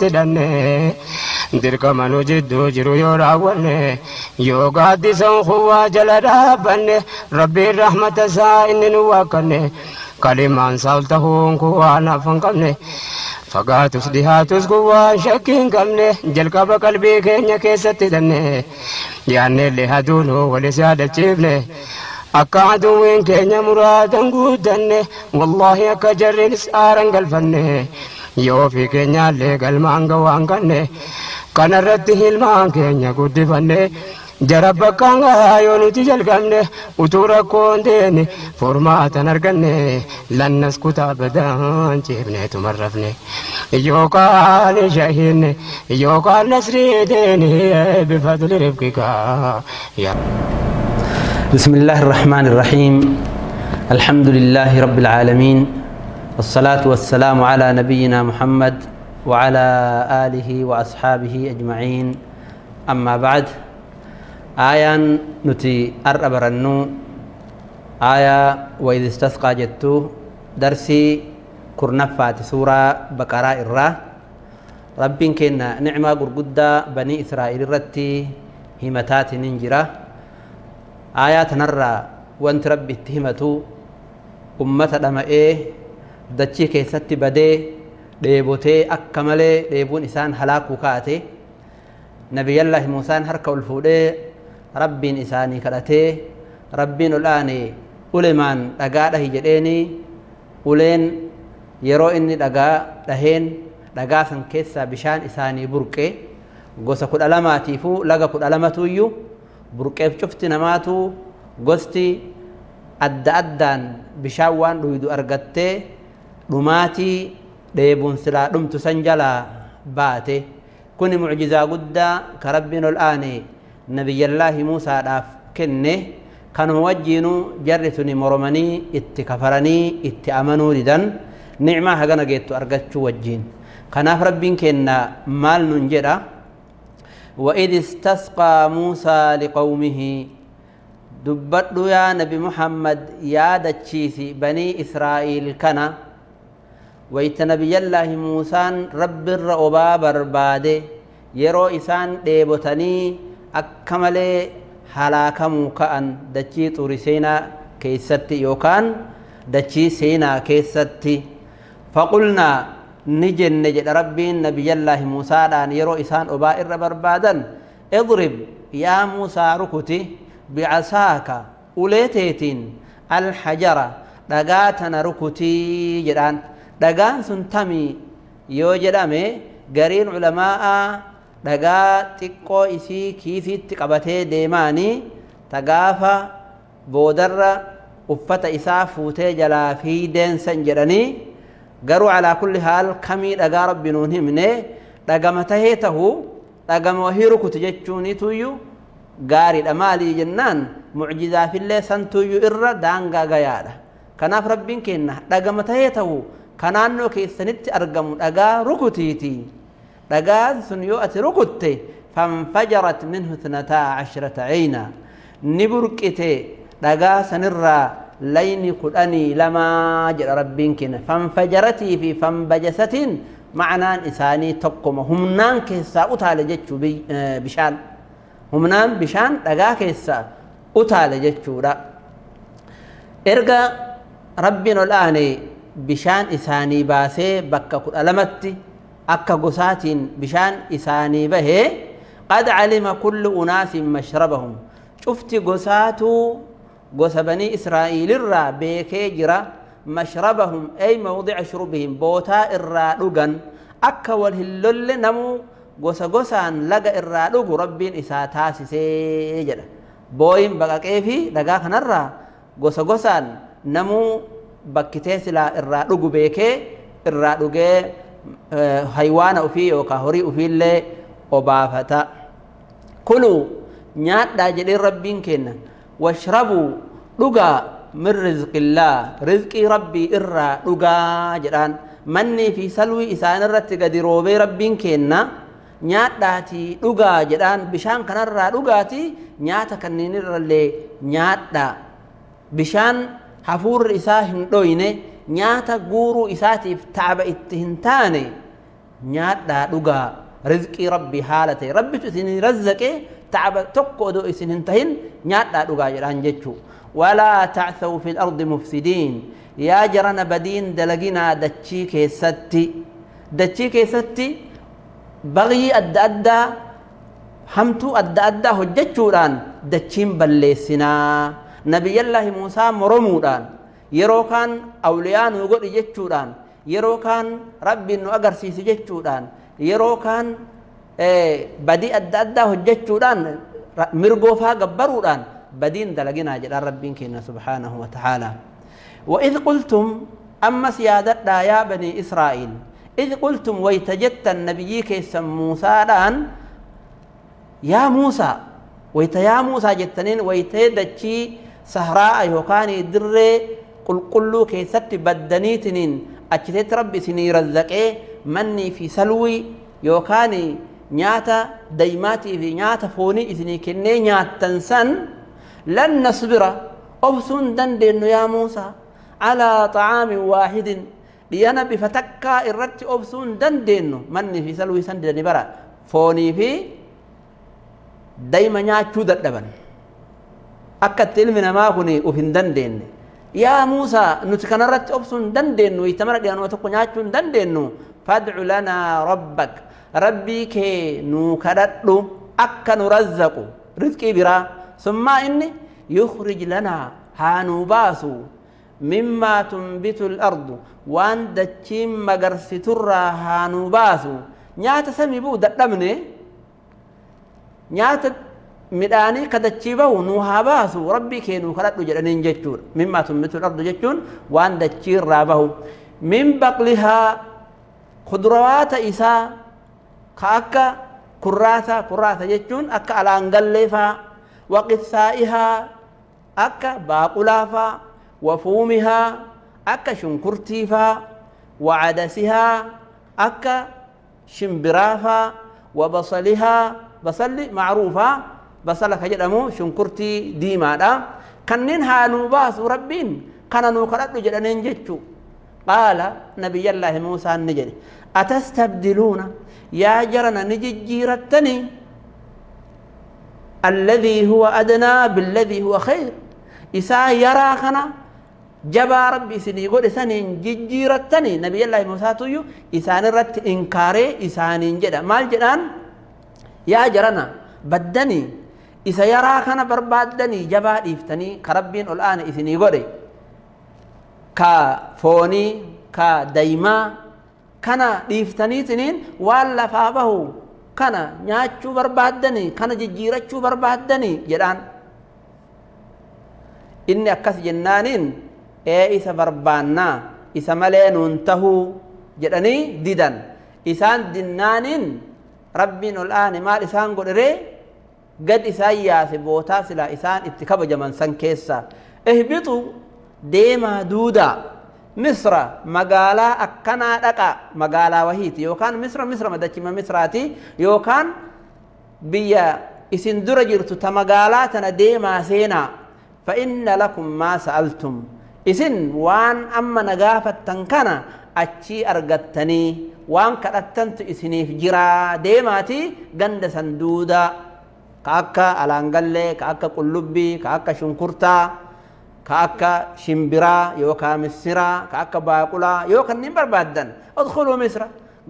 hidhanne dirqama nu jidduu jiru yoo raawwanne yoo gaaddisan kuwaa jala dhaabbanne rabbiin rahmata isaa inni nu waakkanne kalimaan saal tahuun kuwaa naaf hin qabne fagaatus dhihaatus kuwaa shakkii hin qabne jalqaba qalbii keenya keessatti hidhanne yaanneellee haduunuu walis yaadachiifne keenya muraadan guudanne wallaahi akka jarriinis aaran galfanne yoo fi keenyaallee galmaan gawaan kanne kanarratti hilmaan keenya guddifanne jara bakkaan gahaa yoo nuti jalqabne utuu rakkoon deene furmaatan arganne lannas kutaa badaan ciifne tumarrafne yookaan shahiinne yookaan nasrii deene bifadli rifqikaa yaa بسم الله الرحمن الرحيم الحمد لله رب العالمين والصلاة والسلام على نبينا محمد وعلى آله وأصحابه أجمعين أما بعد آية نتي أرب رنو آية وإذ استسقى جتو درسي كرنفات سورة بقراء الرا رب كنا نعمة قرقدة بني إسرائيل رتي همتات ننجرة aayaa tanarraa wanti rabbi itti himatu ummata dhama'ee dachii keessatti badee dheebotee akka malee dheebuun isaan halaakuu kaate nabiyyallaahi muusaan harka ol fuudhee rabbiin isaanii kadhatee rabbiin ol aane ulemaan dhagaa dhahi jedheeni uleen yeroo inni dhagaa dhaheen dhagaa san keessaa bishaan isaanii burqe gosa kudha lamaatiifuu laga kudha lamatuuyyuu burqeef cufti namaatu gosti adda addaan bishaan waan dhuydu argattee dhumaatii dheebuun silaa dhumtu san jalaa baate kuni mucjizaa guddaa ka rabbiin ol aane nabiyyallaahi muusaadhaaf kenne kanuma wajjiinuu jarri tuni moromanii itti kafaranii itti amanuu didan nicmaa hagana geettu argachuu wajjiin kanaaf rabbiin kenna maal nun jedha وإذ استسقى موسى لقومه دبت يا نبي محمد يا دتشيسي بني إسرائيل كنا ويت نبي الله موسى رب الرؤبا برباده يرو إسان ديبتني أكمل هلاكمو كأن دتشي طورسينا كيستي يوكان دتشي سينا كيستي فقلنا rabbiin nabiyyallaahi muusaadhaan yeroo isaan obaa irra barbaadan idrib yaa muusaa rukuti bicasaaka uleeteetiin alxajara dhagaa tana rukutii jedhaan dhagaan sun tamii yoo jedhame gariin culamaa'a dhagaa xiqqoo isii kiisiitti qabatee deemaanii tagaafa boodarra uffata isaa fuutee jalaa fiideensan jedhanii garuu calaa kulli haal kamii dhagaa rabbi nuun himne dhagama tahee tahu dhagama wahii rukuti jechuunituyyu gaariidha maalii jennaan mucjizaafillee santuyyuu irra daangaa gayaadha kanaaf rabbiin kenna dhagama tahee tahu ka naannoo keessanitti argamu dhagaa rukutiiti dhagaan sun yoo ati rukutte fanfajarat minhu itnataa cashrata cayna ni burqite dhagaa sanirraa layni kudhanii lamaa jedha rabbiin kenna fanfajaratii fi fanbajasatiin ma'anaan isaanii tokkoma humnaan keessaa utaale jechuu bishaan humnaan bishaan dhagaa keessaa utaale jechuudha erga rabbiin ol aane bishaan isaanii baasee bakka kudha lamatti akka gosaatiin bishaan isaanii bahee qad calima gosa banii israa'iilirraa beekee jira mashrabahum ay mawdica shurbihim bootaa irraa dhugan akka wal hin lolle namuu gosa gosaan laga irraa dhugu rabbiin isaa taasisee jedha booyin baqaqee fi dhagaa kanarraa gosa gosaan namuu bakkitee silaa irraa dhugu beekee irraa dhugee haywaana ufii yookaan horii ufiillee obaafata kuluu nyaadhaa jedhee rabbiin kenna washrabuu dhugaa min rizqillaa rizqii rabbii irraa dhugaa jedhaan mannii fi salwii isaan irratti gadi roobee rabbiin kenna nyaadhaatii dhugaa jedhaan bishaan kanarraa dhugaatii nyaata kanneen irrallee nyaadhaa bishaan hafuurri isaa hin dhoyne nyaata guuruu isaatiif taaba itti hin taane nyaadhaa dhugaa rizqii rabbii haala ta'e rabbitu isin razzaqee taaba tokko odoo isin hin tahin nyaadhaa dhugaa jedhaan jechuu walaa tacthaw fi lardi mufsidiin yaa jarana badiin dalaginaa dachii keessatti dachii keessatti baqii adda addaa hamtuu adda addaa hojjechuudhaan dachiin balleessinaa nabiyyallaahi muusaa moromuudhaan yeroo kaan awliyaa nuu godhi jechuudhaan yeroo kaan rabbiin nu agarsiisi jechuudhaan yeroo kaan badii adda addaa hojjechuudhaan mirgoofaa gabbaruudhaan badiin dalaginaa jedhaan rabbiin keenya subhaanahu wa ta'aalaa وإذ قلتم أمس يا ددا يا بني إسرائيل إذ قلتم ويتجت النبي كيس موسى دان يا موسى ويت يا موسى جتنين ويتدتشي سهراء يوكاني در قل قلو كيست بدنيتنين أجتت ربي سني رزقه مني في سلوي يوكاني نياتا ديماتي في نياتا فوني إذني كني نياتا سن لن نصبر أبسون دندن يا موسى على طعام واحد لينا بفتكا الرت أبسون دندن مني في سلوي سندن برا. فوني في دايما نياتشو ددبن أكت علمنا ما كوني وفين دندن يا موسى نتكنا رت أبسون دندن ويتمر ديانو تكو نياتشو rabbii kee nuu kadhadhu akka nu razzaqu. Rizqii biraa summaa inni yukhrij lanaa haa nuu baasu. Mimmaa tunbitu ardu waan dachiin magarsiturraa haa nuu baasu. Nyaata samii buu dadhabne nyaata midhaanii kadachii bahu nuu haa baasu. Rabbii kee nuu kadhadhu jedhaniin jechuudha. Mimmaa tunbitu ardu jechuun waan dachiirraa bahu min baqlihaa kudurawaata isaa ka akka kurraasa kurraasa jechuun akka alaangallee faa waqissaa'ihaa akka baaqulaa faa wafuumihaa akka shunkurtii faa wacadasihaa akka shimbiraa faa wabasalihaa basalli macruufaa basala ka jedhamu shunkurtii diimaadha kanneen haanuu baasu rabbiin kana nuu kadhadhu jedhaniin jechu nabiyyallaahi muusaan ni jedhe atastabdiluuna yaa jarana ni jijjiirattanii الذي هو أدنى بالذي هو خير. إسا يرى خنا جبا ربي سني قول سنين ججيرتني نبي الله موسى تويو إسان رت إنكاري إسان جدا مال جدان؟ يا جرنا بدني. إسا يرى خنا بربادني جبا إفتني كربين الآن إسني كفوني كديما كنا إفتني تنين ولا فابه kana nyaachuu barbaaddanii kana jijjiirachuu barbaaddanii jedhaan inni akkas jennaaniin ee isa barbaannaa isa malee nuun tahuu jedhanii didan isaan dinnaaniin rabbiin ol aane maal isaan godheree gad isaan yaase bootaa silaa isaan itti kabajaman san keessa ihbitu deemaa duudaa misra magaalaa akkanaa dhaqa magaalaa wahiiti yookaan misra misra madachima misraati yookaan biyya isin dura jirtu ta magaalaa tana deemaa seenaa fa inna lakum maa sa'altum isin waan amma na gaafattan kana achii argattanii waan kadhattantu isiniif jiraa deemaati ganda san duudaa ka akka alaangallee ka akka qullubbii ka akka shunkurtaa كأكا شمبرا يو كامسرا كأك باكولا يو كنيمبر بادن ادخلوا مصر.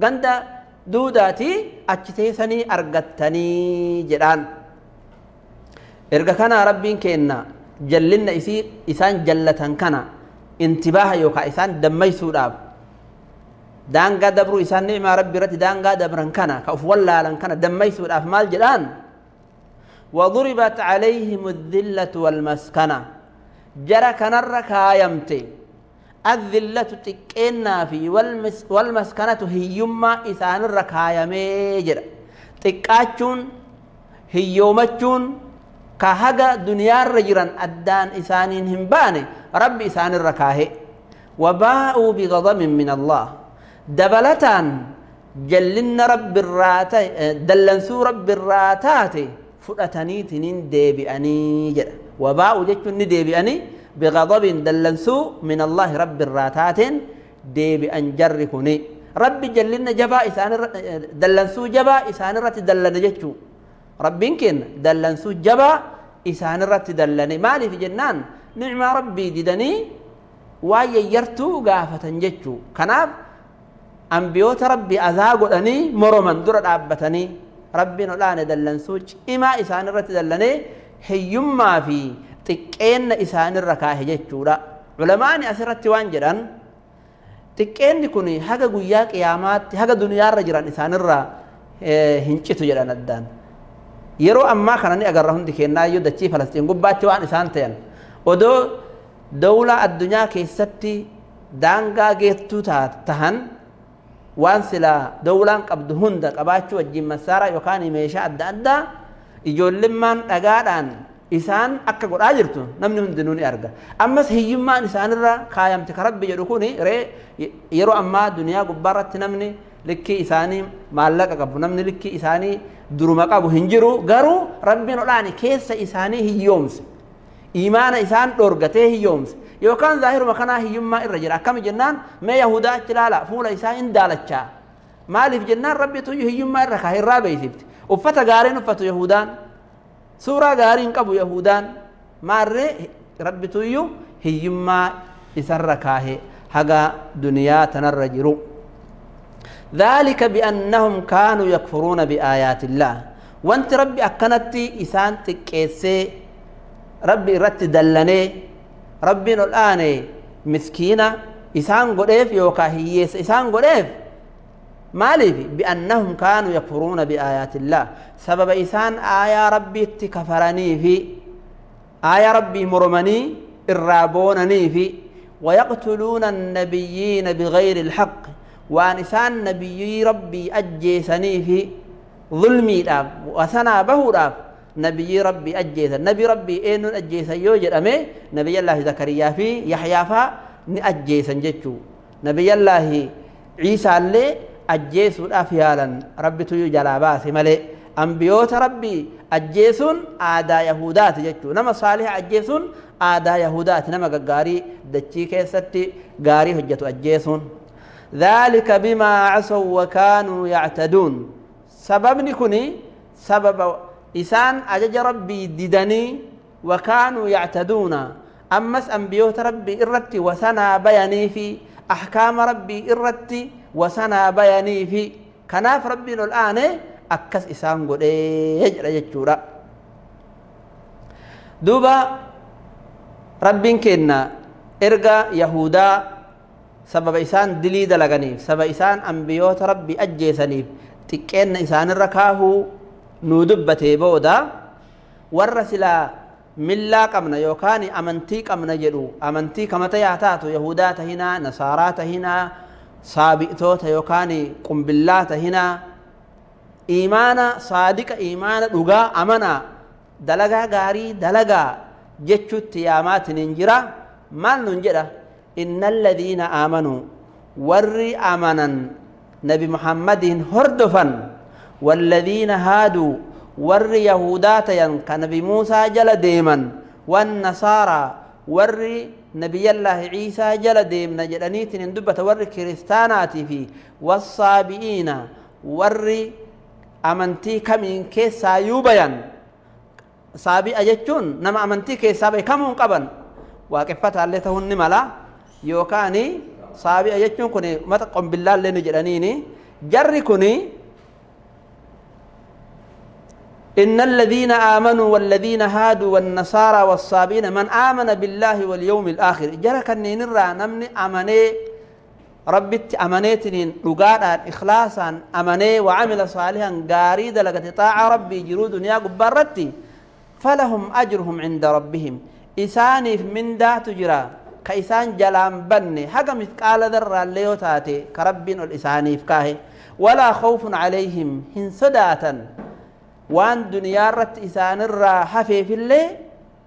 غندا دوداتي اجتيسني أرغتني جران ارغكنا ربين كيننا جلنا إسي إسان جلتن كنا انتباه يو كايسان دمي سوداب. دانغا دبرو إسان ني ما ربي رت دانغا دبرن كنا كف والله لن كنا دمي سوداف مال جران وضربت عليهم الذلة والمسكنة. جرى كنر كايمتي. الذلة تكينا في والمس والمسكنة هيما إسان الركايمي جرى. تكاتشون هيومتشون كهجا دنيا رجرا أدان إسانين همباني رب إسان الركاهي. وباءوا بغضب من الله. دبلتان جلن رب الراتي دلنسو رب الراتاتي. Fudhataniitiniin deebi'anii jedha wabaa'u jechuun ni deebi'anii بغضب دلنسو من الله رب الراتات ديب أن جركني ربي جلنا جبا إسان دلنسو جبا إسان رت دلنا جتشو. ربين كن دلنسو جبا إسان رت دلني. مالي في جنان؟ نعم ربي ددني وييرتو قافة جتشو. كناف أنبيوت ربي أذاقوا أني مرمن درد أبتني ربي نولان دلنسو إما إسان رت دلني هيما في تكين إسان الركاه جتشو علماء أسرت وانجران xiqqeenni kun haga guyyaa qiyaamaatti haga duniyaarra jiran isaanirraa hin citu jedhan addaan yeroo ammaa kana ni agarra hundi kennaayyuu dachii falastiin gubbaatti waan isaan ta'an odoo dawlaa addunyaa keessatti daangaa geettuu tahan waan silaa dawlaan qabdu hunda qabaachuu wajjin masaaraa yookaan meeshaa adda addaa ijoollimmaan dhagaadhaan isaan akka godhaa jirtu namni hundinuu ni arga ammas hiyyummaan isaanirra kaayamte ka rabbi jedhu kun yeroo ammaa duniyaa gubbaarratti namni likkii isaanii maallaqa qabu namni likkii isaanii duruma qabu hin jiru garuu rabbiin odhaani keessa isaanii hiyyoomse imaana isaan dhorgatee hiyyoomse يوكان ظاهر مكانه هي يما الرجل أكم جنان؟ ما يهودا تلالا فولا إساء إن دالتا ما لف جنان؟ ربي تجيه هي يما الرخاه الرابع يثبت وفتا قارين وفتا يهودان. سورا قارين قبو يهودان. ما ري ربي تجيه هي يما إساء الرخاه حقا دنيا تنرجر ذلك بأنهم كانوا يكفرون بآيات الله. وانت ربي اكنتي إسانت كيسي ربي رت دلني. ربي الآن مسكينة إسان قريف يوكا هيس إسان قريف مالف بأنهم كانوا يكفرون بآيات الله سبب إسان آية ربي تكفرني في آية ربي مرمني الرابونني في ويقتلون النبيين بغير الحق وأن إسان نبي ربي أجيسني في ظلمي داب وسنا به داب نبي ربي أجيس نبي ربي إن أجيس يوجد أمي نبي الله زكريا في يحيى فا نأجيسن جتشو نبي الله عيسى اللي ajjeesuudhaaf yaalan rabbitu jalaa baase malee ambiyoota rabbii ajjeesuun aadaa yahudaati jechuu nama saaliha ajjeesuun aadaa yahudaati nama gaggaarii dachii keessatti gaarii hojjetu ajjeesuun ذلك بما عصوا وكانوا يعتدون سببني كني سبب إسان أجج ربي ددني وكانوا يعتدون. أمس أنبيوت ربي إرتي وسنا بياني في. أحكام ربي إرتي وسنا بياني في. كناف ربنا الآن أكس إسان قد يجرى يجورا دوبا ربين كنا إرقى يهودا سبب إسان دلي دلغنيف سبب إسان أنبيوت ربي أجيسنيف. تكين إسان نودبتي بودا ورسلا qabna yookaan amantii qabna jedhu amantii kamata yaataatu yahudaa tahinaa nasaaraa tahinaa saabi'toota yookaan qumbillaata tahinaa imaana saadiqa imaana dhugaa amanaa dalagaa gaarii dalagaa jechuutti yaamaatiin jira maal nun jedha inna alladhiina aamanuu warri amanan nabi muhammadiin hordofan والذين هادوا ور يهودا تين كنبي موسى جل ديما والنصارى ور نبي الله عيسى جل ديم نجدنيت ندبة ور كريستانات في والصابئين ور أمنتي كمين كيسا يوبيان صابئ أجتون نما أمنتي كيسا بكمون قبن. waaqeffata illee ta'uun ni mala yookaan saabi'a jechuun kun mata qombillaa illee ni jedhaniini jarri kun إن الذين آمنوا والذين هادوا والنصارى والصابين من آمن بالله واليوم الآخر. كنين الرا نمني أمني ربت أمنيتنين لقادا إخلاصا أمني وعمل صالحا قاري دلقة طاعة ربي جرو دنيا قبارتي فلهم أجرهم عند ربهم. إساني من دا تجرى كإسان جلام بني. حقا مثقال ذرة الليو تاتي كربين الإساني فكاه ولا خوف عليهم هن صداتا وان دنيا رت إسان الرا حفي في اللي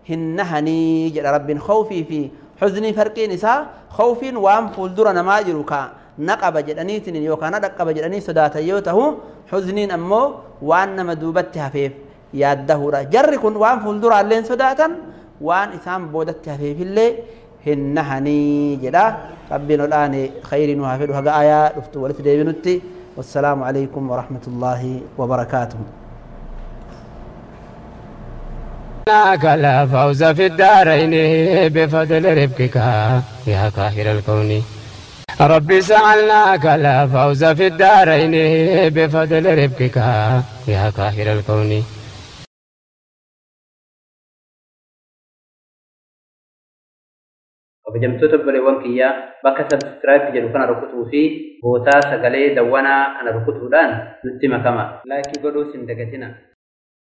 هنهني جل رب خوفي في حزني فرقين إسا خوف وان فولدر نماجر كا نقب جدنيتن يوكا ندقب جدني صداتا يوته حزنين أمو وان نمدوبت حفيف yaaddahuudha jarri kun waan fuulduraa illeen sodaatan waan isaan boodatti hafeefillee hin nahanii jedha rabbiin odhaan khayrii nu haa fedhu haga ayaa dhuftu walitti deebinutti wassalaamu alaykum warahmatullaahi wabarakaatuhu لك لا فوز في الدارين بفضل ربك يا قاهر الكون ربي سألناك لا فوز في الدارين بفضل ربك يا قاهر الكون kabajamtoota obboleewwan kiyyaa bakka sabskiraayib jedhu kana rukutuu fi bootaa sagalee dawwanaa kana rukutuudhaan nutti makama laakii godhuus hin dagatina